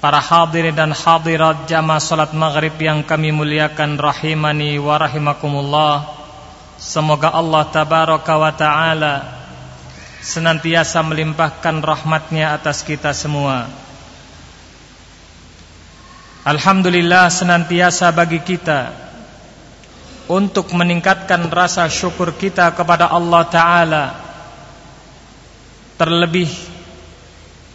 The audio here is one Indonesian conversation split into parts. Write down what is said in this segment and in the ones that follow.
Para hadirin dan hadirat jamaah salat maghrib yang kami muliakan rahimani wa rahimakumullah. Semoga Allah tabaraka wa ta'ala Senantiasa melimpahkan rahmatnya atas kita semua. Alhamdulillah senantiasa bagi kita Untuk meningkatkan rasa syukur kita kepada Allah Ta'ala. Terlebih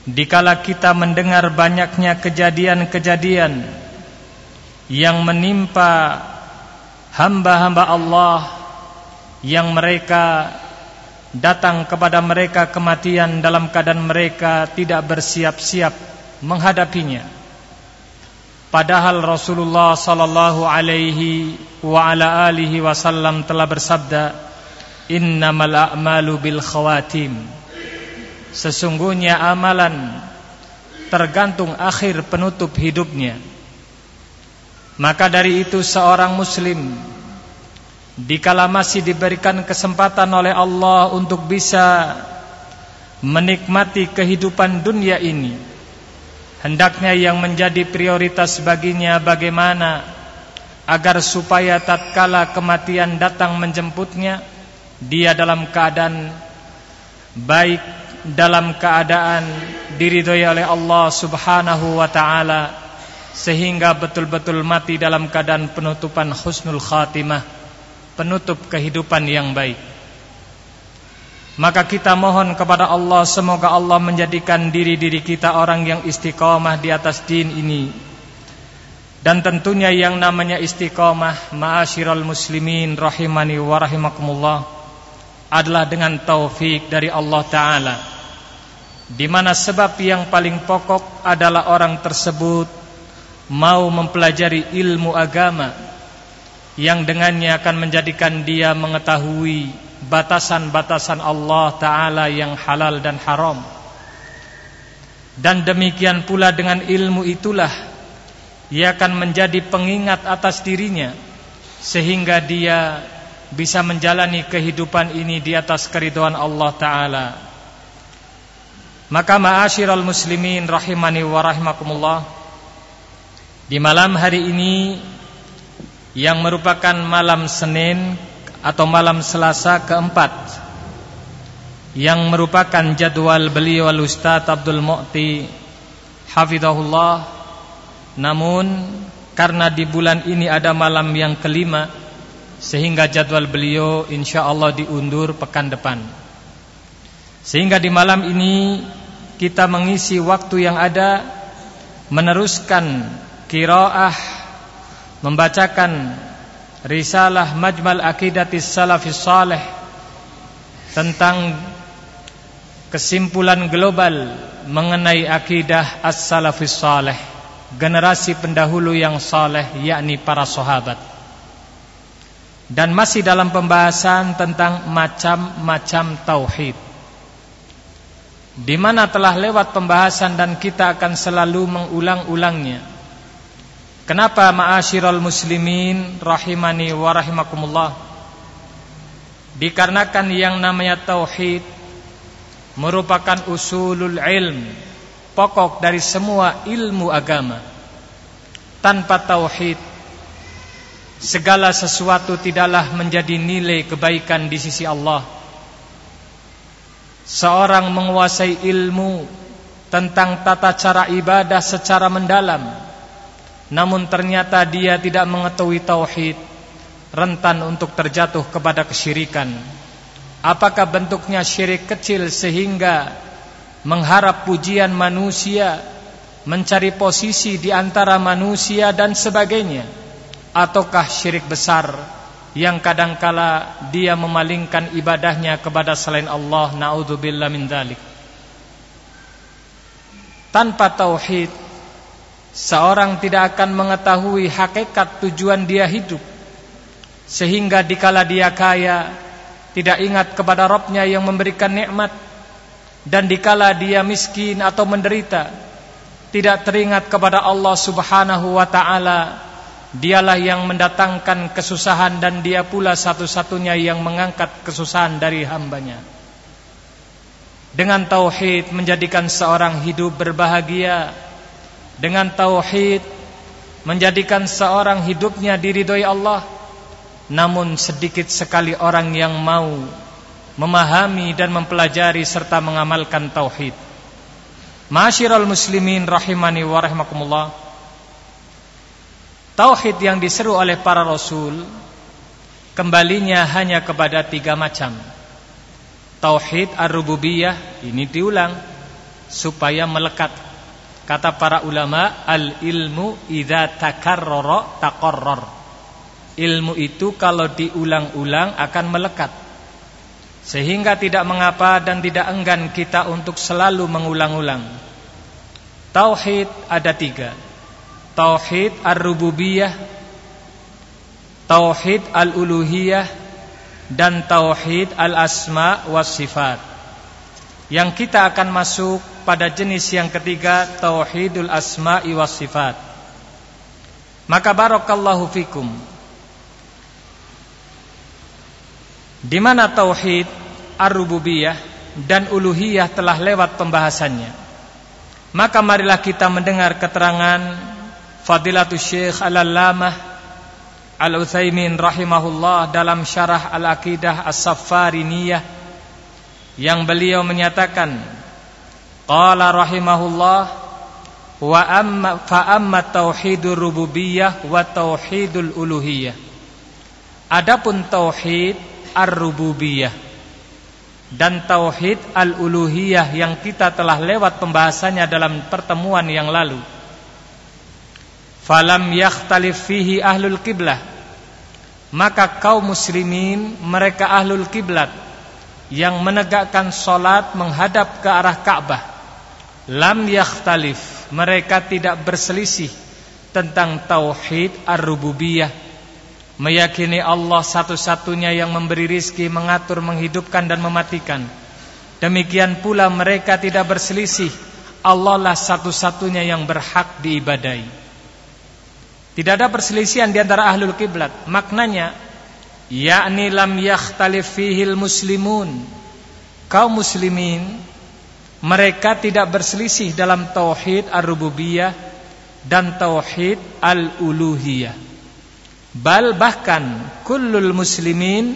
Dikala kita mendengar banyaknya kejadian-kejadian yang menimpa hamba-hamba Allah yang mereka datang kepada mereka kematian dalam keadaan mereka tidak bersiap-siap menghadapinya. Padahal Rasulullah sallallahu alaihi wa ala alihi wasallam telah bersabda, "Innamal a'malu bil khawatim." Sesungguhnya amalan tergantung akhir penutup hidupnya. Maka dari itu seorang muslim Dikala masih diberikan kesempatan oleh Allah untuk bisa menikmati kehidupan dunia ini Hendaknya yang menjadi prioritas baginya bagaimana Agar supaya tatkala kematian datang menjemputnya Dia dalam keadaan baik dalam keadaan diridhoi oleh Allah Subhanahu wa taala sehingga betul-betul mati dalam keadaan penutupan husnul khatimah, penutup kehidupan yang baik. Maka kita mohon kepada Allah semoga Allah menjadikan diri-diri kita orang yang istiqamah di atas din ini. Dan tentunya yang namanya istiqamah ma'asyiral muslimin rahimani wa rahimakumullah adalah dengan taufik dari Allah taala di mana sebab yang paling pokok adalah orang tersebut mau mempelajari ilmu agama yang dengannya akan menjadikan dia mengetahui batasan-batasan Allah taala yang halal dan haram. Dan demikian pula dengan ilmu itulah ia akan menjadi pengingat atas dirinya sehingga dia bisa menjalani kehidupan ini di atas keridhaan Allah taala. Maka ma'asyiral muslimin rahimani wa rahimakumullah Di malam hari ini Yang merupakan malam Senin Atau malam Selasa keempat Yang merupakan jadwal beliau Al-Ustaz Abdul Mu'ti Hafidhahullah Namun Karena di bulan ini ada malam yang kelima Sehingga jadwal beliau insyaAllah diundur pekan depan. Sehingga di malam ini kita mengisi waktu yang ada meneruskan kiraah membacakan risalah Majmal Aqidatis Salafis Saleh tentang kesimpulan global mengenai akidah As-Salafis Saleh generasi pendahulu yang saleh yakni para sahabat dan masih dalam pembahasan tentang macam-macam tauhid di mana telah lewat pembahasan dan kita akan selalu mengulang-ulangnya. Kenapa ma'asyiral muslimin rahimani wa rahimakumullah? Dikarenakan yang namanya tauhid merupakan usulul ilm, pokok dari semua ilmu agama. Tanpa tauhid segala sesuatu tidaklah menjadi nilai kebaikan di sisi Allah. Seorang menguasai ilmu tentang tata cara ibadah secara mendalam, namun ternyata dia tidak mengetahui tauhid rentan untuk terjatuh kepada kesyirikan. Apakah bentuknya syirik kecil sehingga mengharap pujian manusia, mencari posisi di antara manusia dan sebagainya? Ataukah syirik besar yang kadangkala dia memalingkan ibadahnya kepada selain Allah? Naudzubillah min dzalik. Tanpa tauhid, seorang tidak akan mengetahui hakikat tujuan dia hidup sehingga dikala dia kaya tidak ingat kepada Rabbnya yang memberikan nikmat dan dikala dia miskin atau menderita tidak teringat kepada Allah Subhanahu wa taala dialah yang mendatangkan kesusahan dan dia pula satu-satunya yang mengangkat kesusahan dari hambanya dengan tauhid menjadikan seorang hidup berbahagia dengan tauhid menjadikan seorang hidupnya diridhoi Allah namun sedikit sekali orang yang mau memahami dan mempelajari serta mengamalkan tauhid. Masyiral muslimin rahimani wa rahimakumullah. Tauhid yang diseru oleh para rasul kembalinya hanya kepada tiga macam. Tauhid ar-rububiyah ini diulang supaya melekat. Kata para ulama, al-ilmu idza takarrara taqarrar. Ilmu itu kalau diulang-ulang akan melekat Sehingga tidak mengapa dan tidak enggan kita untuk selalu mengulang-ulang Tauhid ada tiga Tauhid ar-rububiyah Tauhid al-uluhiyah Dan Tauhid al-asma was sifat. Yang kita akan masuk pada jenis yang ketiga Tauhidul asma'i was sifat. Maka barakallahu fikum. Di mana tauhid ar-rububiyah dan uluhiyah telah lewat pembahasannya. Maka marilah kita mendengar keterangan Fadilatul Syekh Al-Allamah Al-Utsaimin rahimahullah dalam syarah Al-Aqidah As-Saffariniyah yang beliau menyatakan qala rahimahullah wa amma fa amma tauhidur rububiyah wa tauhidul uluhiyah Adapun tauhid ar-rububiyah dan tauhid al-uluhiyah yang kita telah lewat pembahasannya dalam pertemuan yang lalu. Falam yakhtalif fihi ahlul kiblah. Maka kaum muslimin mereka ahlul kiblat yang menegakkan solat menghadap ke arah Ka'bah. Lam yakhtalif, mereka tidak berselisih tentang tauhid ar-rububiyah Meyakini Allah satu-satunya yang memberi rizki, mengatur, menghidupkan dan mematikan. Demikian pula mereka tidak berselisih. Allah lah satu-satunya yang berhak diibadai. Tidak ada perselisihan di antara ahlul kiblat. Maknanya, yakni lam yakhtalif fihil muslimun. Kaum muslimin, mereka tidak berselisih dalam tauhid ar-rububiyah dan tauhid al-uluhiyah. Bal bahkan kullul muslimin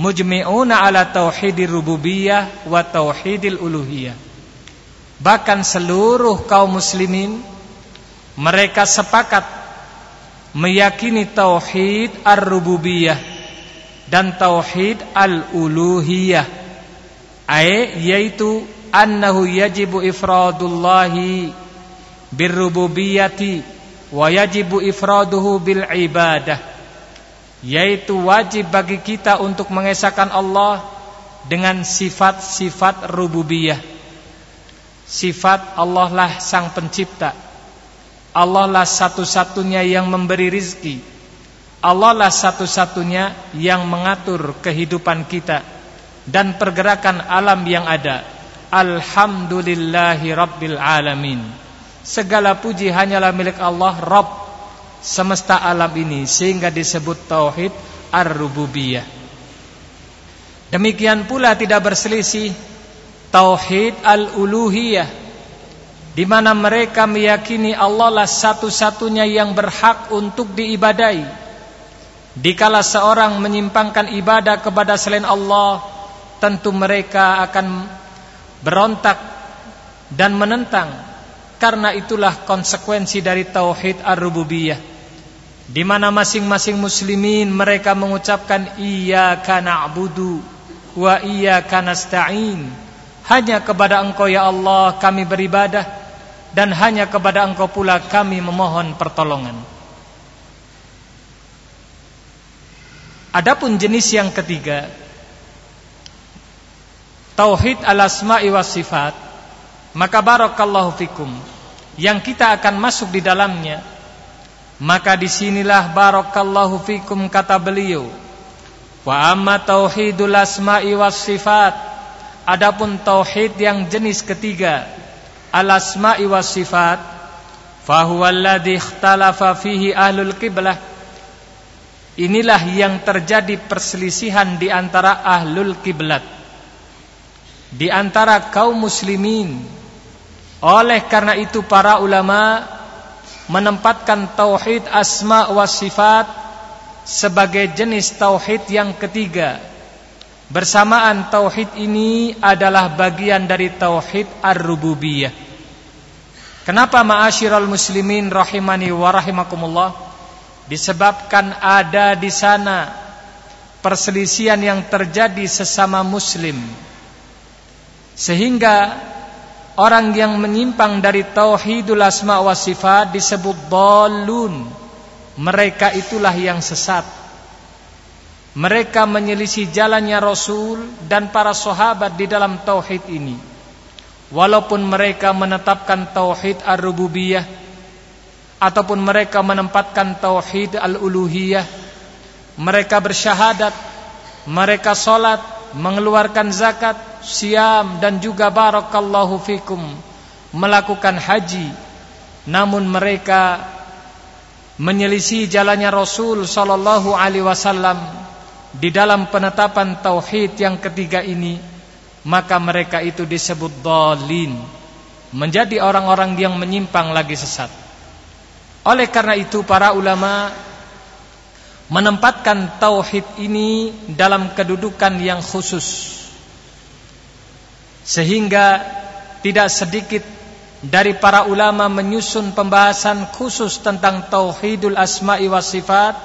mujmi'una ala tauhidir rububiyah wa tauhidil uluhiyah. Bahkan seluruh kaum muslimin mereka sepakat meyakini tauhid ar-rububiyah dan tauhid al-uluhiyah. Ai yaitu annahu yajibu ifradullahi birrububiyyati wa yajibu ifraduhu bil ibadah yaitu wajib bagi kita untuk mengesahkan Allah dengan sifat-sifat rububiyah. Sifat Allah lah sang pencipta. Allah lah satu-satunya yang memberi rizki. Allah lah satu-satunya yang mengatur kehidupan kita dan pergerakan alam yang ada. Alhamdulillahi Rabbil Alamin. Segala puji hanyalah milik Allah Rabb semesta alam ini sehingga disebut tauhid ar-rububiyah. Demikian pula tidak berselisih tauhid al-uluhiyah di mana mereka meyakini Allah lah satu-satunya yang berhak untuk diibadai. Dikala seorang menyimpangkan ibadah kepada selain Allah, tentu mereka akan berontak dan menentang. Karena itulah konsekuensi dari tauhid ar-rububiyah. Di mana masing-masing muslimin mereka mengucapkan iyyaka na'budu wa iyyaka nasta'in. Hanya kepada engkau ya Allah kami beribadah dan hanya kepada engkau pula kami memohon pertolongan. Adapun jenis yang ketiga Tauhid al-asma'i was sifat Maka barakallahu fikum Yang kita akan masuk di dalamnya Maka di sinilah barakallahu fikum kata beliau Wa amma tauhidul asma'i was sifat. Adapun tauhid yang jenis ketiga Al-asma'i was sifat Fahuwa alladhi ikhtalafa fihi ahlul qiblah Inilah yang terjadi perselisihan di antara ahlul kiblat di antara kaum muslimin. Oleh karena itu para ulama menempatkan tauhid asma wa sifat sebagai jenis tauhid yang ketiga. Bersamaan tauhid ini adalah bagian dari tauhid ar-rububiyah. Kenapa ma'asyiral muslimin rahimani wa rahimakumullah? Disebabkan ada di sana perselisihan yang terjadi sesama muslim sehingga orang yang menyimpang dari tauhidul asma wa sifat disebut dalun. Mereka itulah yang sesat. Mereka menyelisih jalannya Rasul dan para sahabat di dalam tauhid ini. Walaupun mereka menetapkan tauhid ar-rububiyah ataupun mereka menempatkan tauhid al-uluhiyah, mereka bersyahadat, mereka salat, mengeluarkan zakat, siam dan juga barakallahu fikum melakukan haji namun mereka menyelisih jalannya Rasul sallallahu alaihi wasallam di dalam penetapan tauhid yang ketiga ini maka mereka itu disebut dalin menjadi orang-orang yang menyimpang lagi sesat. Oleh karena itu para ulama menempatkan tauhid ini dalam kedudukan yang khusus sehingga tidak sedikit dari para ulama menyusun pembahasan khusus tentang tauhidul asma'i was sifat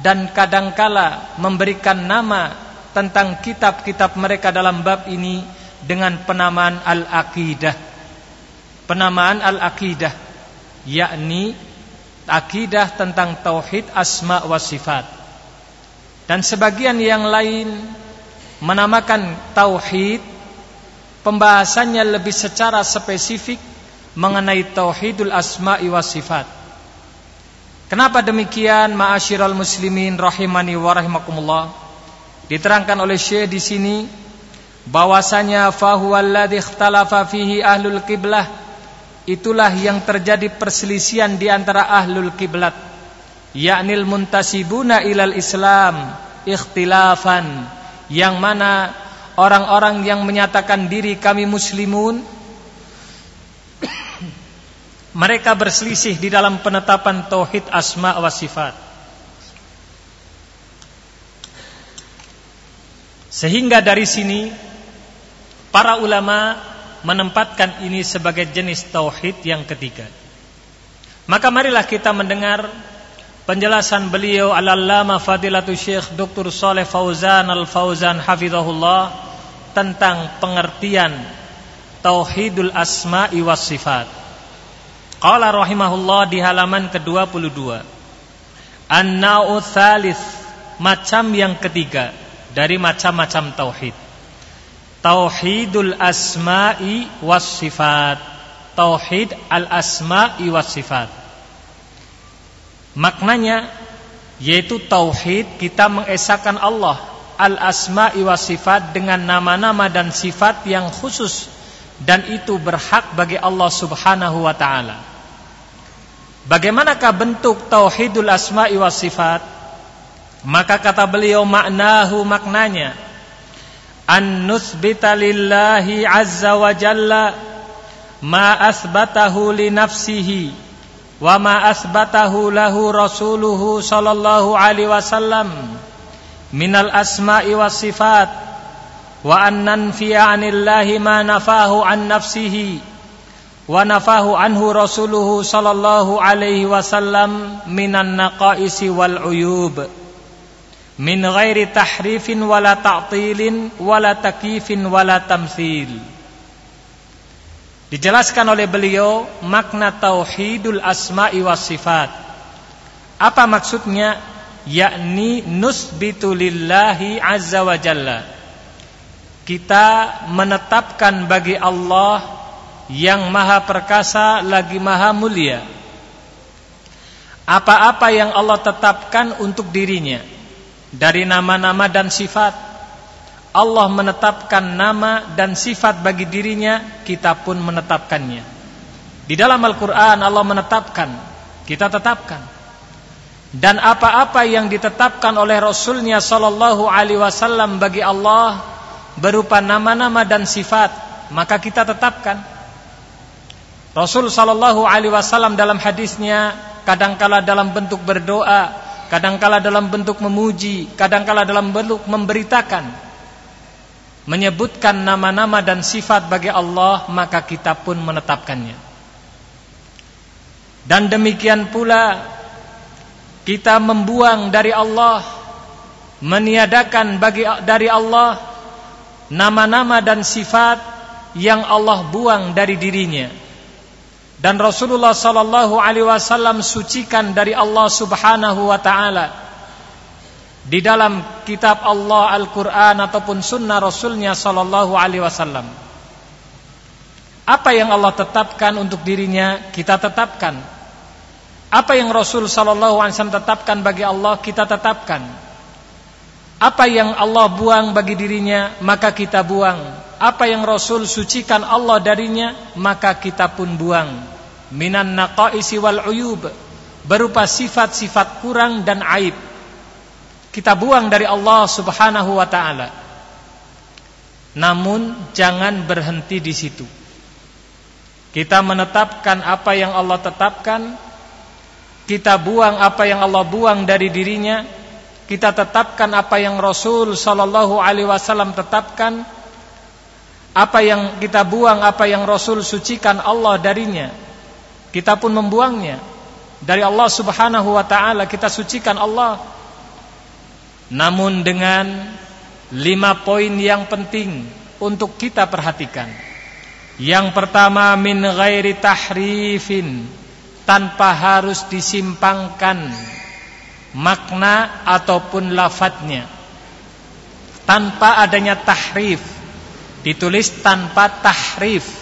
dan kadangkala memberikan nama tentang kitab-kitab mereka dalam bab ini dengan penamaan al-aqidah penamaan al-aqidah yakni akidah tentang tauhid asma wa sifat. Dan sebagian yang lain menamakan tauhid pembahasannya lebih secara spesifik mengenai tauhidul asma wa sifat. Kenapa demikian ma'asyiral muslimin rahimani wa rahimakumullah? Diterangkan oleh Syekh di sini bahwasanya fahuwallazi ikhtalafa fihi ahlul qiblah itulah yang terjadi perselisihan di antara ahlul kiblat yaknil muntasibuna ilal Islam ikhtilafan yang mana orang-orang yang menyatakan diri kami muslimun mereka berselisih di dalam penetapan tauhid asma wa sifat sehingga dari sini para ulama menempatkan ini sebagai jenis tauhid yang ketiga. Maka marilah kita mendengar penjelasan beliau Al-Allamah Fadilatul Syekh Dr. Saleh Fauzan Al-Fauzan hafizahullah tentang pengertian tauhidul asma'i was sifat. Qala rahimahullah di halaman ke-22. An-na'u thalith, macam yang ketiga dari macam-macam tauhid. Tauhidul asma'i was sifat. Tauhid al asma'i was sifat. Maknanya yaitu tauhid kita mengesahkan Allah al asma'i was sifat dengan nama-nama dan sifat yang khusus dan itu berhak bagi Allah Subhanahu wa taala. Bagaimanakah bentuk tauhidul asma'i was sifat? Maka kata beliau maknahu maknanya an nusbita lillahi azza wa jalla ma asbatahu li nafsihi wa ma asbatahu lahu rasuluhu sallallahu alaihi wasallam minal asma'i was sifat wa an nanfiya 'anillahi ma nafahu an nafsihi wa nafahu anhu rasuluhu sallallahu alaihi wasallam minan naqaisi wal uyub. Min ghairi tahrifin wala ta'tilin wala takifin wala tamthil. Dijelaskan oleh beliau makna tauhidul asma'i was sifat. Apa maksudnya? Yakni nusbitu lillahi azza wa jalla. Kita menetapkan bagi Allah yang maha perkasa lagi maha mulia. Apa-apa yang Allah tetapkan untuk dirinya dari nama-nama dan sifat Allah menetapkan nama dan sifat bagi dirinya kita pun menetapkannya. Di dalam Al-Quran Allah menetapkan kita tetapkan. Dan apa-apa yang ditetapkan oleh Rasulnya Sallallahu Alaihi Wasallam bagi Allah berupa nama-nama dan sifat maka kita tetapkan Rasul sallallahu alaihi wasallam dalam hadisnya kadangkala dalam bentuk berdoa, kadangkala dalam bentuk memuji, kadangkala dalam bentuk memberitakan menyebutkan nama-nama dan sifat bagi Allah maka kita pun menetapkannya. Dan demikian pula kita membuang dari Allah meniadakan bagi dari Allah nama-nama dan sifat yang Allah buang dari dirinya dan Rasulullah sallallahu alaihi wasallam sucikan dari Allah Subhanahu wa taala di dalam kitab Allah Al-Qur'an ataupun sunnah Rasulnya sallallahu alaihi wasallam. Apa yang Allah tetapkan untuk dirinya kita tetapkan. Apa yang Rasul sallallahu alaihi wasallam tetapkan bagi Allah kita tetapkan. Apa yang Allah buang bagi dirinya maka kita buang. Apa yang Rasul sucikan Allah darinya maka kita pun buang minan naqaisi wal uyub berupa sifat-sifat kurang dan aib. Kita buang dari Allah Subhanahu wa taala. Namun jangan berhenti di situ. Kita menetapkan apa yang Allah tetapkan kita buang apa yang Allah buang dari dirinya kita tetapkan apa yang Rasul sallallahu alaihi wasallam tetapkan apa yang kita buang apa yang Rasul sucikan Allah darinya kita pun membuangnya. Dari Allah Subhanahu wa taala kita sucikan Allah. Namun dengan lima poin yang penting untuk kita perhatikan. Yang pertama min ghairi tahrifin tanpa harus disimpangkan makna ataupun lafadznya. Tanpa adanya tahrif ditulis tanpa tahrif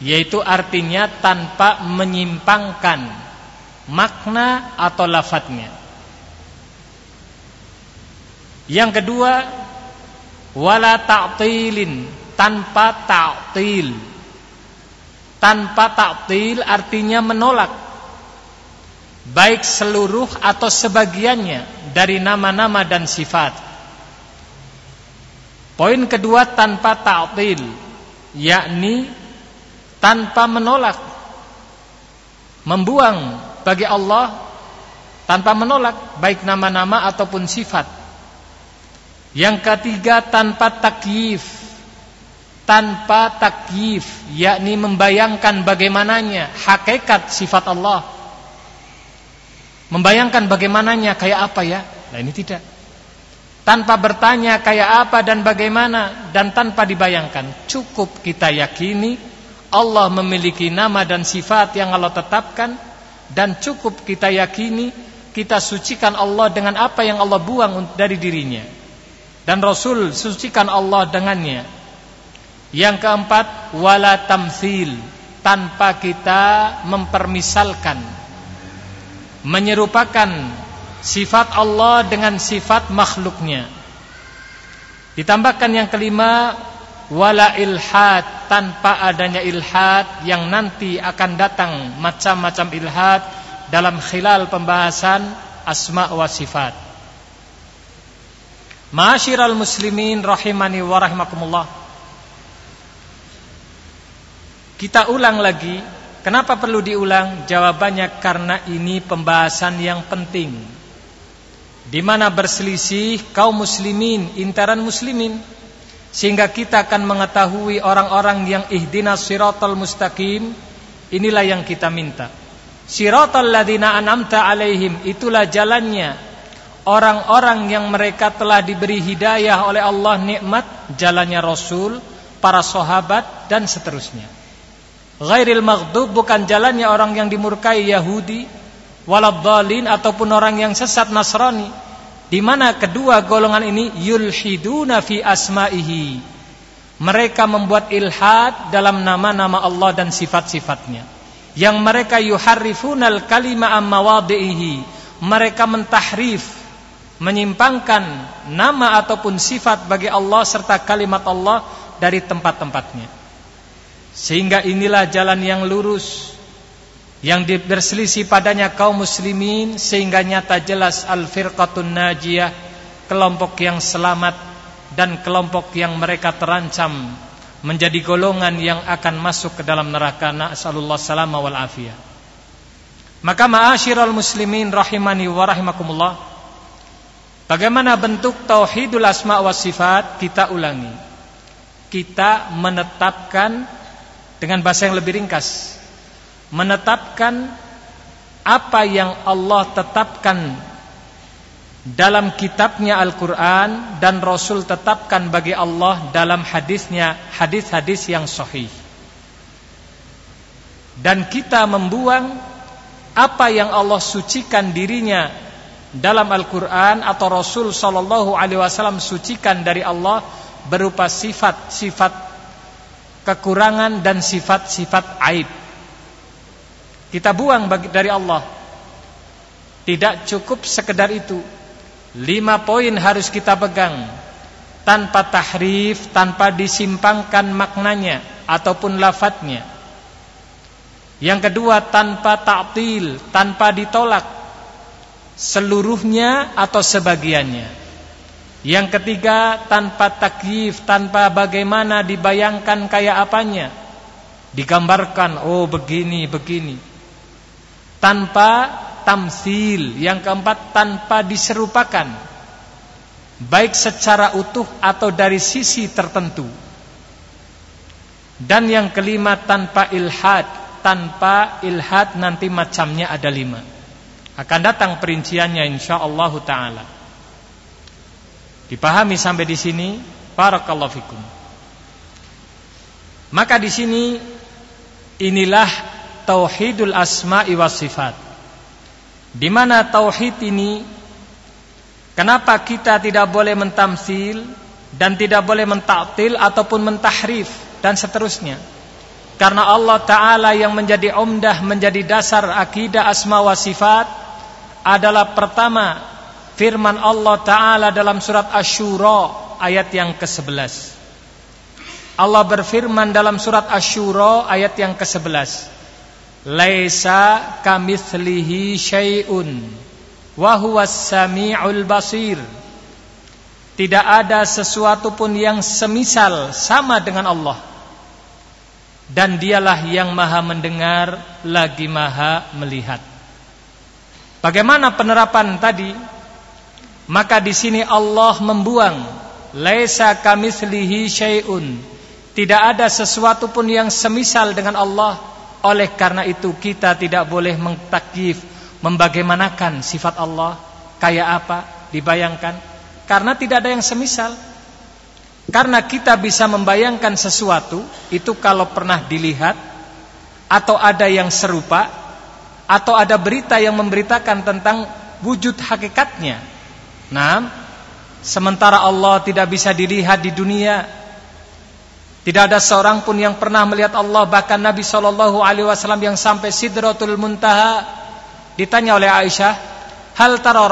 yaitu artinya tanpa menyimpangkan makna atau lafadznya. Yang kedua, wala ta'tilin, tanpa ta'til. Tanpa ta'til artinya menolak baik seluruh atau sebagiannya dari nama-nama dan sifat. Poin kedua tanpa ta'til, yakni tanpa menolak membuang bagi Allah tanpa menolak baik nama-nama ataupun sifat. Yang ketiga tanpa takyif. Tanpa takyif yakni membayangkan bagaimananya hakikat sifat Allah. Membayangkan bagaimananya kayak apa ya? Nah ini tidak. Tanpa bertanya kayak apa dan bagaimana dan tanpa dibayangkan cukup kita yakini Allah memiliki nama dan sifat yang Allah tetapkan dan cukup kita yakini kita sucikan Allah dengan apa yang Allah buang dari dirinya. Dan Rasul sucikan Allah dengannya. Yang keempat wala tamthil tanpa kita mempermisalkan menyerupakan sifat Allah dengan sifat makhluknya. Ditambahkan yang kelima wala ilhad tanpa adanya ilhad yang nanti akan datang macam-macam ilhad dalam khilal pembahasan asma wa sifat. Ma'asyiral muslimin rahimani wa rahimakumullah. Kita ulang lagi. Kenapa perlu diulang? Jawabannya karena ini pembahasan yang penting. Di mana berselisih kaum muslimin, intaran muslimin. Sehingga kita akan mengetahui orang-orang yang ihdinas siratal mustaqim. Inilah yang kita minta. Siratal ladina an'amta alaihim. Itulah jalannya orang-orang yang mereka telah diberi hidayah oleh Allah nikmat jalannya Rasul, para sahabat dan seterusnya. Ghairil maghdub bukan jalannya orang yang dimurkai Yahudi, waladhdallin ataupun orang yang sesat Nasrani. Di mana kedua golongan ini yulhiduna fi asma'ihi. Mereka membuat ilhad dalam nama-nama Allah dan sifat-sifatnya. Yang mereka yuharrifunal kalima amma Mereka mentahrif menyimpangkan nama ataupun sifat bagi Allah serta kalimat Allah dari tempat-tempatnya. Sehingga inilah jalan yang lurus yang berselisih padanya kaum muslimin sehingga nyata jelas al-firqatun najiyah kelompok yang selamat dan kelompok yang mereka terancam menjadi golongan yang akan masuk ke dalam neraka nasallallahu salama wal afiyah. Maka ma'asyiral muslimin rahimani wa rahimakumullah Bagaimana bentuk tauhidul asma wa sifat kita ulangi. Kita menetapkan dengan bahasa yang lebih ringkas. Menetapkan apa yang Allah tetapkan dalam kitabnya Al-Quran dan Rasul tetapkan bagi Allah dalam hadisnya hadis-hadis yang sahih. Dan kita membuang apa yang Allah sucikan dirinya dalam Al-Quran atau Rasul Sallallahu Alaihi Wasallam sucikan dari Allah berupa sifat-sifat kekurangan dan sifat-sifat aib. Kita buang bagi, dari Allah. Tidak cukup sekedar itu. Lima poin harus kita pegang tanpa tahrif, tanpa disimpangkan maknanya ataupun lafadznya. Yang kedua tanpa ta'til, tanpa ditolak seluruhnya atau sebagiannya. Yang ketiga tanpa takyif, tanpa bagaimana dibayangkan kayak apanya. Digambarkan, oh begini, begini. Tanpa tamsil. Yang keempat tanpa diserupakan. Baik secara utuh atau dari sisi tertentu. Dan yang kelima tanpa ilhad. Tanpa ilhad nanti macamnya ada lima. Akan datang perinciannya insyaallah taala. Dipahami sampai di sini? Barakallahu fikum. Maka di sini inilah tauhidul asma'i was sifat. Di mana tauhid ini kenapa kita tidak boleh mentamsil dan tidak boleh mentaktil ataupun mentahrif dan seterusnya? Karena Allah Ta'ala yang menjadi umdah Menjadi dasar akidah asma wa sifat adalah pertama firman Allah taala dalam surat Asy-Syura ayat yang ke-11. Allah berfirman dalam surat Asy-Syura ayat yang ke-11. Laisa kamitslihi syai'un wa huwas samiul basir. Tidak ada sesuatu pun yang semisal sama dengan Allah. Dan dialah yang maha mendengar lagi maha melihat. Bagaimana penerapan tadi? Maka di sini Allah membuang laisa kamitslihi syai'un. Tidak ada sesuatu pun yang semisal dengan Allah. Oleh karena itu kita tidak boleh mengtakif, membagaimanakan sifat Allah kayak apa dibayangkan karena tidak ada yang semisal. Karena kita bisa membayangkan sesuatu itu kalau pernah dilihat atau ada yang serupa atau ada berita yang memberitakan tentang wujud hakikatnya. Nah, sementara Allah tidak bisa dilihat di dunia, tidak ada seorang pun yang pernah melihat Allah bahkan Nabi Shallallahu Alaihi Wasallam yang sampai Sidratul Muntaha ditanya oleh Aisyah, hal tara?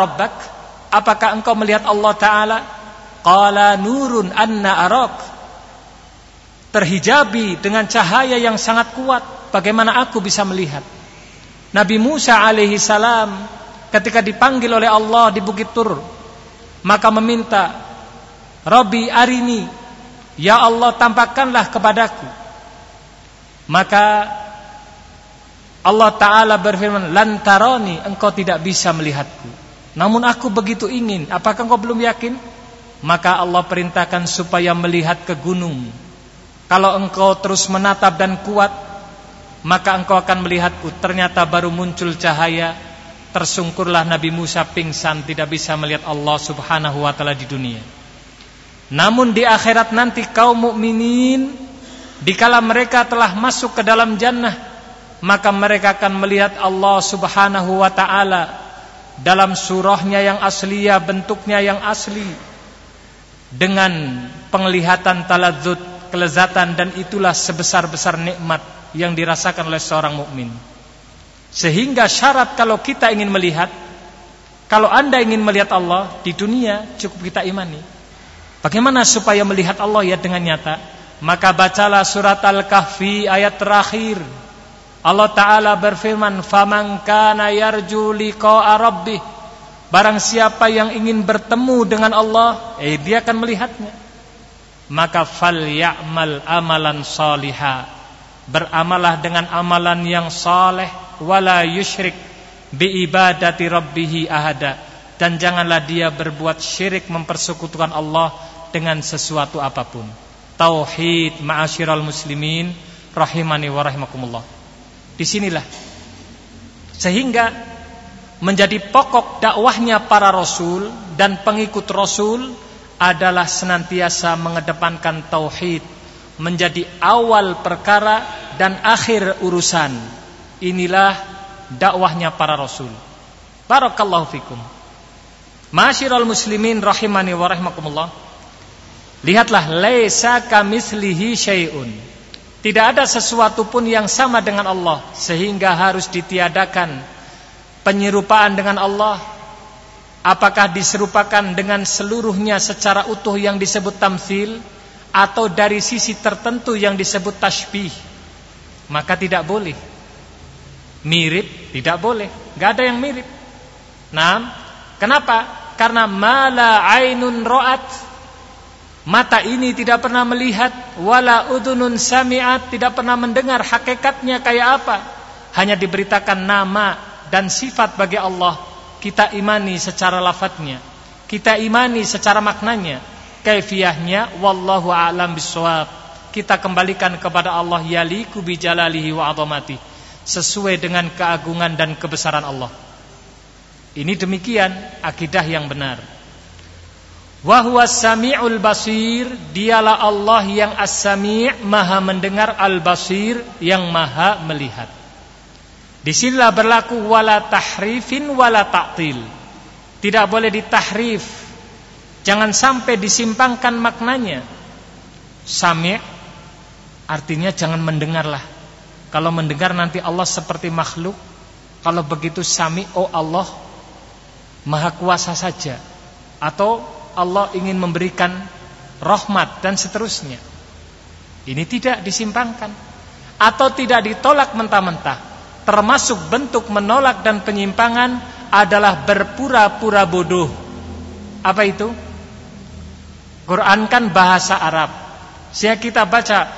Apakah engkau melihat Allah Taala? Qala nurun anna arak. Terhijabi dengan cahaya yang sangat kuat. Bagaimana aku bisa melihat? Nabi Musa alaihi salam ketika dipanggil oleh Allah di Bukit Tur maka meminta Rabbi arini Ya Allah tampakkanlah kepadaku. Maka Allah Ta'ala berfirman Lantaroni engkau tidak bisa melihatku. Namun aku begitu ingin. Apakah engkau belum yakin? Maka Allah perintahkan supaya melihat ke gunung. Kalau engkau terus menatap dan kuat Maka engkau akan melihatku. Ternyata baru muncul cahaya. Tersungkurlah Nabi Musa pingsan Tidak bisa melihat Allah subhanahu wa ta'ala di dunia Namun di akhirat nanti kaum mukminin Dikala mereka telah masuk ke dalam jannah Maka mereka akan melihat Allah subhanahu wa ta'ala Dalam surahnya yang asliya Bentuknya yang asli dengan penglihatan taladzud, kelezatan dan itulah sebesar-besar nikmat yang dirasakan oleh seorang mukmin. Sehingga syarat kalau kita ingin melihat kalau Anda ingin melihat Allah di dunia cukup kita imani. Bagaimana supaya melihat Allah ya dengan nyata? Maka bacalah surat Al-Kahfi ayat terakhir. Allah taala berfirman, "Faman kana yarju liqa'a rabbih" Barang siapa yang ingin bertemu dengan Allah, eh dia akan melihatnya. Maka fal ya'mal amalan saliha. Beramalah dengan amalan yang saleh wala yusyrik bi ibadati rabbih ahada dan janganlah dia berbuat syirik mempersekutukan Allah dengan sesuatu apa pun. Tauhid ma'asyiral muslimin rahimani wa rahimakumullah. Di sinilah sehingga menjadi pokok dakwahnya para rasul dan pengikut rasul adalah senantiasa mengedepankan tauhid menjadi awal perkara dan akhir urusan. Inilah dakwahnya para rasul. Barakallahu fikum. Masyiral muslimin rahimani wa rahimakumullah. Lihatlah laisa kamitslihi syai'un. Tidak ada sesuatu pun yang sama dengan Allah sehingga harus ditiadakan penyerupaan dengan Allah. Apakah diserupakan dengan seluruhnya secara utuh yang disebut tamsil atau dari sisi tertentu yang disebut tashbih? Maka tidak boleh. Mirip tidak boleh. Nggak ada yang mirip. Nah kenapa? Karena mala ainun roat mata ini tidak pernah melihat wala udunun samiat tidak pernah mendengar hakikatnya kayak apa. Hanya diberitakan nama dan sifat bagi Allah. Kita imani secara lafadznya. Kita imani secara maknanya. Kaifiyahnya wallahu a'lam bissawab. Kita kembalikan kepada Allah yaliku bijalalihi wa azamati. Sesuai dengan keagungan dan kebesaran Allah. Ini demikian akidah yang benar wa samiul basir dialah Allah yang as-sami' maha mendengar al-basir yang maha melihat Di sinilah berlaku wala tahrifin wala ta'til. Tidak boleh ditahrif. Jangan sampai disimpangkan maknanya. Sami' artinya jangan mendengarlah. Kalau mendengar nanti Allah seperti makhluk. Kalau begitu sami' oh Allah maha kuasa saja. Atau Allah ingin memberikan rahmat dan seterusnya. Ini tidak disimpangkan atau tidak ditolak mentah-mentah termasuk bentuk menolak dan penyimpangan adalah berpura-pura bodoh. Apa itu? Quran kan bahasa Arab. Saya kita baca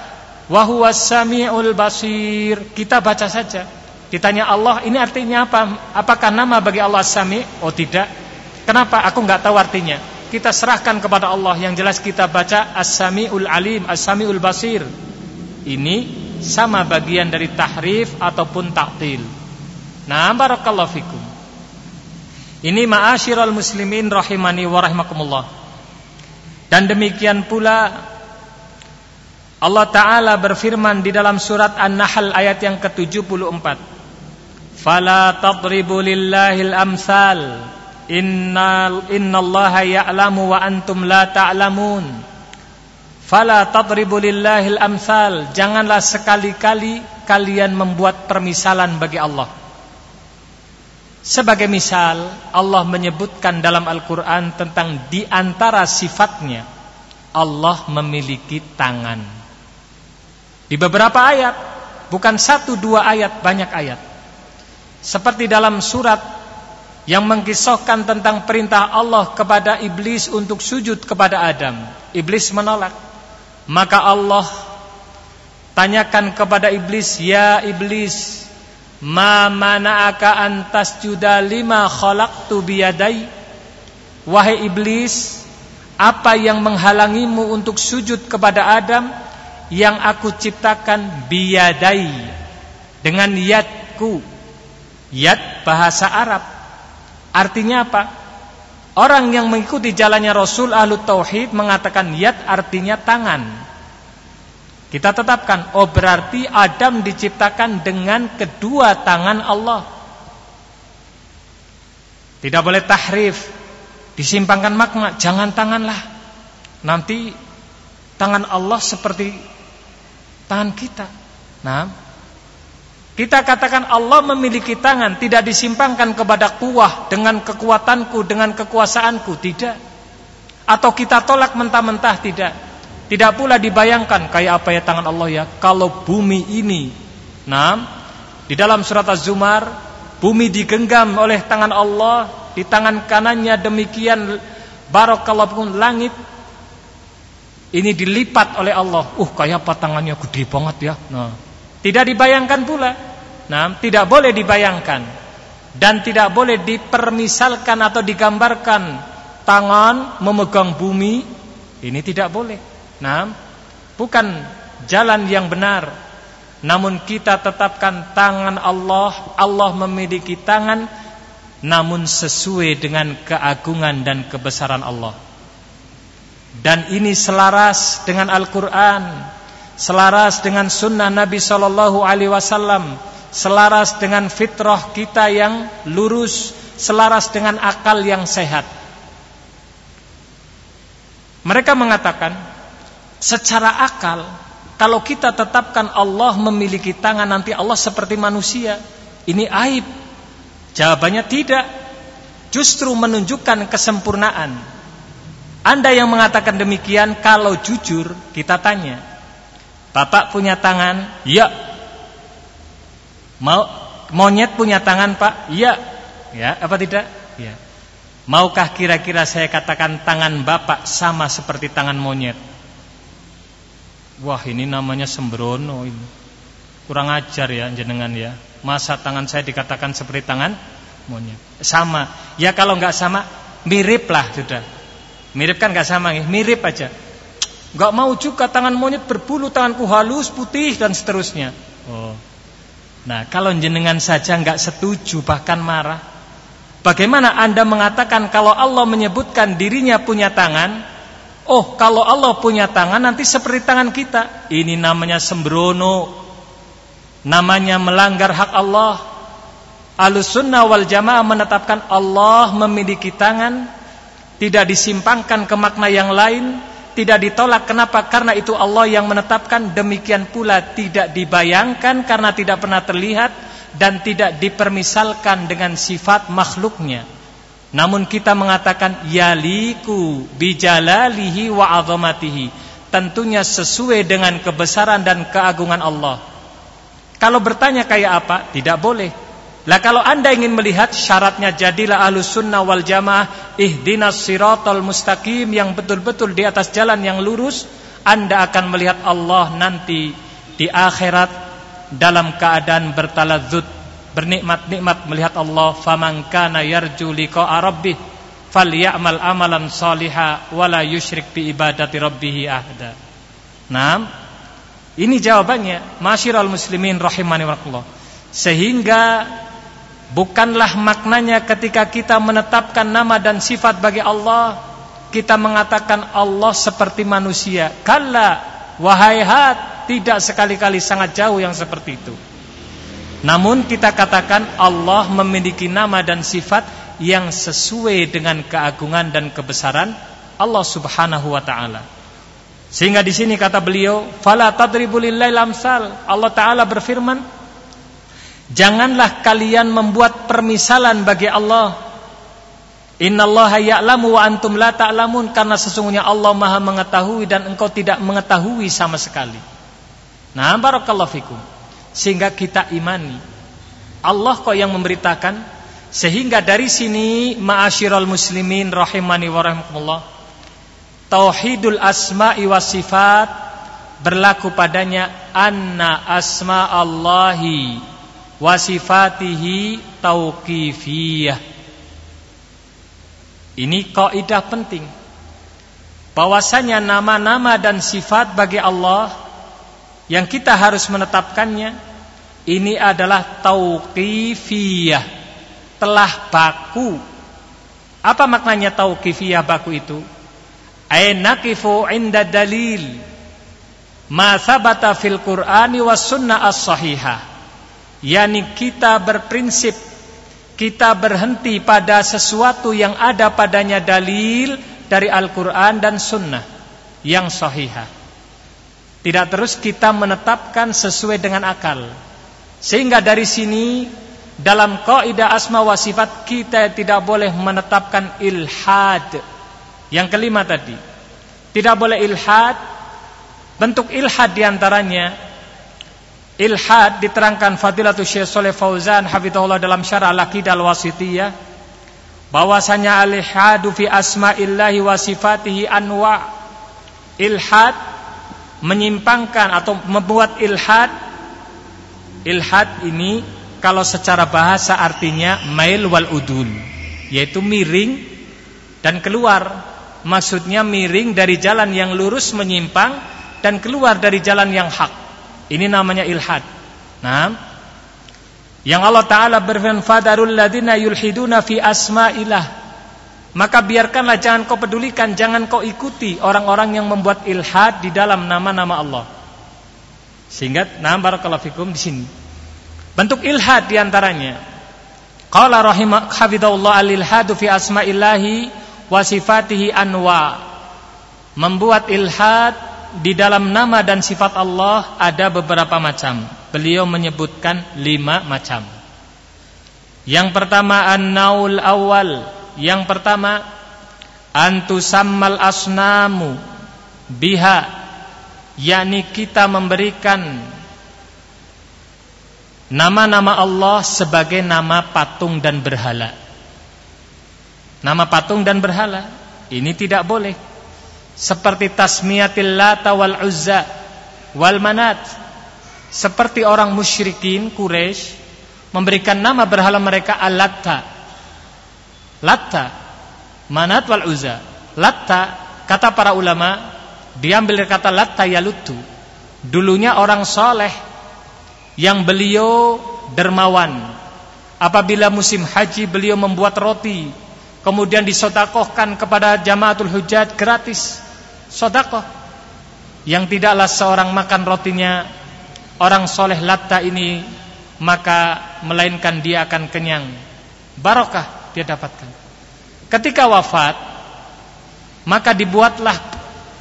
wa samiul basir. Kita baca saja. Ditanya Allah, ini artinya apa? Apakah nama bagi Allah Sami? Oh tidak. Kenapa? Aku nggak tahu artinya. Kita serahkan kepada Allah yang jelas kita baca As-Sami'ul Alim, As-Sami'ul Basir. Ini sama bagian dari tahrif ataupun taktil. Nah, barakallahu fikum. Ini ma'asyiral muslimin rahimani wa rahimakumullah. Dan demikian pula Allah taala berfirman di dalam surat An-Nahl ayat yang ke-74. Fala tadribu lillahil amsal. Innal innallaha ya'lamu wa antum la ta'lamun. Fala tadribu lillahil amsal. Janganlah sekali-kali kalian membuat permisalan bagi Allah. Sebagai misal Allah menyebutkan dalam Al-Quran tentang di antara sifatnya Allah memiliki tangan. Di beberapa ayat Bukan satu dua ayat Banyak ayat. Seperti dalam surat yang mengkisahkan tentang perintah Allah kepada iblis untuk sujud kepada Adam. Iblis menolak. Maka Allah tanyakan kepada iblis, "Ya iblis, ma mana'aka an tasjuda lima khalaqtu biyadai?" Wahai iblis, apa yang menghalangimu untuk sujud kepada Adam yang aku ciptakan biyadai dengan yadku? Yad bahasa Arab Artinya apa? Orang yang mengikuti jalannya Rasul Ahlu Tauhid mengatakan yad artinya tangan. Kita tetapkan, oh berarti Adam diciptakan dengan kedua tangan Allah. Tidak boleh tahrif, disimpangkan makna, jangan tanganlah. Nanti tangan Allah seperti tangan kita. Nah, kita katakan Allah memiliki tangan Tidak disimpangkan kepada kuah Dengan kekuatanku, dengan kekuasaanku Tidak. Atau kita tolak mentah-mentah, tidak. Tidak pula dibayangkan Kayak apa ya tangan Allah ya. Kalau bumi ini Nah, di dalam surat Az-Zumar Bumi digenggam oleh tangan Allah Di tangan kanannya demikian Barakallahu pun langit Ini dilipat oleh Allah. Uh kayak apa tangannya gede banget ya. Nah tidak dibayangkan pula. Nah, tidak boleh dibayangkan dan tidak boleh dipermisalkan atau digambarkan tangan memegang bumi. Ini tidak boleh. Nah, bukan jalan yang benar. Namun kita tetapkan tangan Allah, Allah memiliki tangan namun sesuai dengan keagungan dan kebesaran Allah. Dan ini selaras dengan Al-Qur'an selaras dengan sunnah Nabi Shallallahu Alaihi Wasallam, selaras dengan fitrah kita yang lurus, selaras dengan akal yang sehat. Mereka mengatakan, secara akal, kalau kita tetapkan Allah memiliki tangan nanti Allah seperti manusia, ini aib. Jawabannya tidak. Justru menunjukkan kesempurnaan. Anda yang mengatakan demikian, kalau jujur kita tanya, Bapak punya tangan? Iya. Mau monyet punya tangan, Pak? Iya. Ya, apa tidak? Ya. Maukah kira-kira saya katakan tangan Bapak sama seperti tangan monyet? Wah, ini namanya sembrono ini. Kurang ajar ya jenengan ya. Masa tangan saya dikatakan seperti tangan monyet? Sama. Ya kalau nggak sama, mirip lah sudah. Mirip kan nggak sama, mirip aja. Gak mau juga tangan monyet berbulu, tanganku halus, putih dan seterusnya. Oh. Nah, kalau jenengan saja nggak setuju bahkan marah, bagaimana Anda mengatakan kalau Allah menyebutkan dirinya punya tangan? Oh, kalau Allah punya tangan nanti seperti tangan kita. Ini namanya sembrono. Namanya melanggar hak Allah. Ahlussunnah wal Jamaah menetapkan Allah memiliki tangan, tidak disimpangkan ke makna yang lain tidak ditolak kenapa? Karena itu Allah yang menetapkan demikian pula tidak dibayangkan karena tidak pernah terlihat dan tidak dipermisalkan dengan sifat makhluknya. Namun kita mengatakan yaliku bijalalihi wa azamatihi. Tentunya sesuai dengan kebesaran dan keagungan Allah. Kalau bertanya kayak apa? Tidak boleh. Lah kalau anda ingin melihat syaratnya jadilah ahlu sunnah wal jamaah ihdinas siratal mustaqim yang betul-betul di atas jalan yang lurus anda akan melihat Allah nanti di akhirat dalam keadaan bertaladzud bernikmat-nikmat melihat Allah faman kana yarju liqa'a rabbih falyamal amalan saliha wala yusyrik bi ibadati rabbih ahda. Nah, ini jawabannya. Masyiral muslimin rahimani wa Sehingga Bukanlah maknanya ketika kita menetapkan nama dan sifat bagi Allah Kita mengatakan Allah seperti manusia. Kalla Wahai hat Tidak sekali-kali sangat jauh yang seperti itu. Namun kita katakan Allah memiliki nama dan sifat Yang sesuai dengan keagungan dan kebesaran Allah subhanahu wa ta'ala. Sehingga di sini kata beliau Fala tadribulillahi lamsal Allah ta'ala berfirman Janganlah kalian membuat permisalan bagi Allah. Innallaha ya'lamu wa antum la ta'lamun karena sesungguhnya Allah Maha mengetahui dan engkau tidak mengetahui sama sekali. Nah, barakallahu fikum. Sehingga kita imani Allah kok yang memberitakan Sehingga dari sini ma'asyiral muslimin rahimani wa rahimakumullah tauhidul asma'i was sifat berlaku padanya anna asma Allahi wa sifatihi tauqifiyah. Ini kaidah penting. Bahwasanya nama-nama dan sifat bagi Allah yang kita harus menetapkannya ini adalah tauqifiyah, telah baku. Apa maknanya tauqifiyah baku itu? Ay naqifu inda dalil ma thabata fil Qur'ani was sunnah as-sahihah. Yani kita berprinsip kita berhenti pada sesuatu yang ada padanya dalil dari Al-Qur'an dan sunnah yang sahihah. Tidak terus kita menetapkan sesuai dengan akal. Sehingga dari sini dalam kaidah asma wa sifat kita tidak boleh menetapkan ilhad. Yang kelima tadi, tidak boleh ilhad. Bentuk ilhad di antaranya ilhad diterangkan Fadilatul Syekh Saleh Fauzan hafizahullah dalam syarah Al-Aqidah Al-Wasithiyah bahwasanya al-ilhadu fi asma'illahi wa sifatihi anwa ilhad menyimpangkan atau membuat ilhad Ilhad ini kalau secara bahasa artinya mail wal udul, yaitu miring dan keluar. Maksudnya miring dari jalan yang lurus menyimpang dan keluar dari jalan yang hak. Ini namanya ilhad. Nah, yang Allah Taala berfirman fadarul ladina yulhiduna fi asma'illah. Maka biarkanlah jangan kau pedulikan, jangan kau ikuti orang-orang yang membuat ilhad di dalam nama-nama Allah. Sehingga nah barakallahu fikum di sini. Bentuk ilhad di antaranya. Qala rahimah hafidhahullah al-ilhadu fi asma'illahi wa sifatihi anwa. Membuat ilhad di dalam nama dan sifat Allah ada beberapa macam. Beliau menyebutkan lima macam. Yang pertama an-naul awal. Yang pertama antusammal asnamu biha yakni kita memberikan nama-nama Allah sebagai nama patung dan berhala. Nama patung dan berhala ini tidak boleh. Seperti tasmiyatil Lata wal Uzza wal Manat. Seperti orang musyrikin Quraisy memberikan nama berhala mereka Al-Latta. Latta, Manat wal Uzza. Latta kata para ulama diambil dari kata Latta yalutu. Dulunya orang soleh yang beliau dermawan. Apabila musim haji beliau membuat roti, kemudian disodakohkan kepada jamaatul hujat gratis. Sodakoh. Yang tidaklah seorang makan rotinya orang soleh latta ini maka melainkan dia akan kenyang. Barokah dia dapatkan. Ketika wafat maka dibuatlah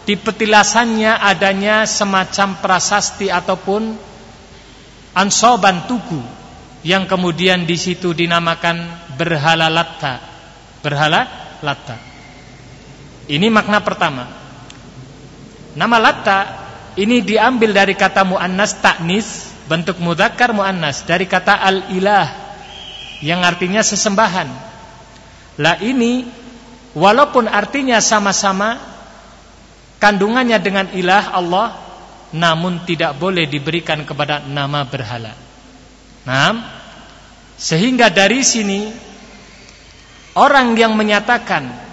di petilasannya adanya semacam prasasti ataupun ansoban tugu yang kemudian di situ dinamakan berhala latta. Berhala latta. Ini makna pertama. Nama latta ini diambil dari kata muannas taknis bentuk mudzakkar muannas dari kata al-ilah yang artinya sesembahan. Lah ini walaupun artinya sama-sama kandungannya dengan ilah Allah namun tidak boleh diberikan kepada nama berhala. Nah, sehingga dari sini orang yang menyatakan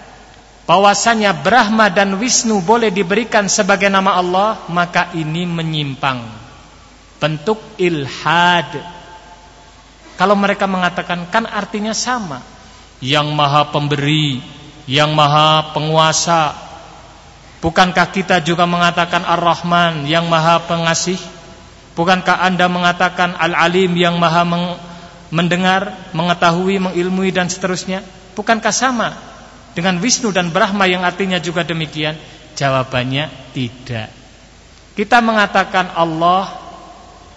bahwasanya Brahma dan Wisnu boleh diberikan sebagai nama Allah, maka ini menyimpang. Bentuk ilhad. Kalau mereka mengatakan kan artinya sama. Yang Maha Pemberi, yang Maha Penguasa, Bukankah kita juga mengatakan Ar-Rahman yang maha pengasih? Bukankah anda mengatakan Al-Alim yang maha mendengar, mengetahui, mengilmui dan seterusnya? Bukankah sama dengan Wisnu dan Brahma yang artinya juga demikian? Jawabannya tidak. Kita mengatakan Allah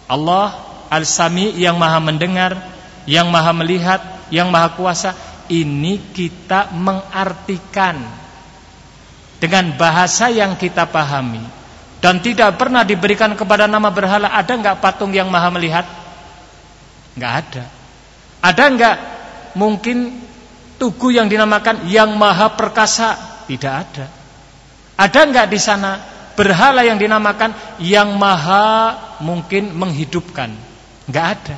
Allah Al-Sami yang maha mendengar, yang maha melihat, yang maha kuasa. Ini kita mengartikan dengan bahasa yang kita pahami dan tidak pernah diberikan kepada nama berhala ada enggak patung yang maha melihat? Enggak ada. Ada enggak mungkin tugu yang dinamakan yang maha perkasa, tidak ada. Ada enggak di sana berhala yang dinamakan yang maha mungkin menghidupkan? Enggak ada.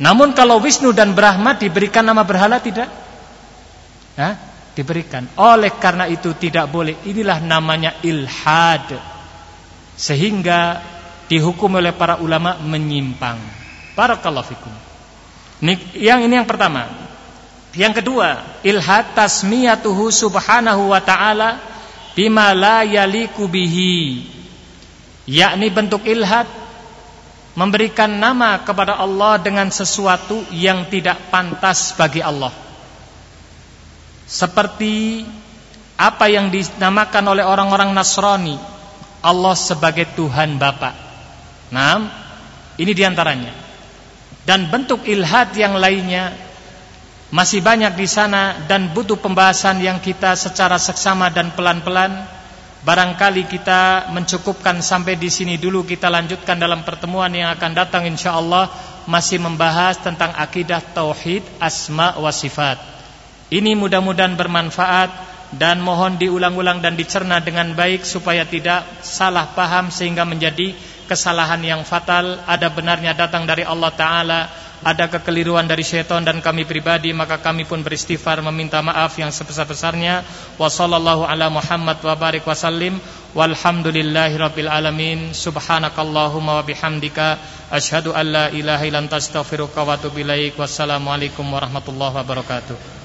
Namun kalau Wisnu dan Brahma diberikan nama berhala tidak? Hah? Diberikan. Oleh karena itu tidak boleh. Inilah namanya ilhad. Sehingga dihukum oleh para ulama menyimpang. Barakallahu fikum. Yang ini yang pertama. Yang kedua, ilhad tasmiyatuhu subhanahu wa ta'ala bima la yaliku bihi. Yakni bentuk ilhad memberikan nama kepada Allah dengan sesuatu yang tidak pantas bagi Allah. Seperti apa yang dinamakan oleh orang-orang Nasrani, Allah sebagai Tuhan Bapa. Nah, ini di antaranya. Dan bentuk ilhad yang lainnya masih banyak di sana dan butuh pembahasan yang kita secara seksama dan pelan-pelan. Barangkali kita mencukupkan sampai di sini dulu kita lanjutkan dalam pertemuan yang akan datang insyaallah masih membahas tentang akidah tauhid asma wa sifat. Ini mudah-mudahan bermanfaat dan mohon diulang-ulang dan dicerna dengan baik supaya tidak salah paham sehingga menjadi kesalahan yang fatal. Ada benarnya datang dari Allah taala ada kekeliruan dari syaitan dan kami pribadi maka kami pun beristighfar meminta maaf yang sebesar-besarnya. Wa sallallahu ala Muhammad wa barik wa sallim. Walhamdulillahi rabbil alamin. Subhanakallahumma wa bihamdika. Asyhadu an la ilaha illa wa atubu ilaik. Wassalamu alaikum warahmatullahi wabarakatuh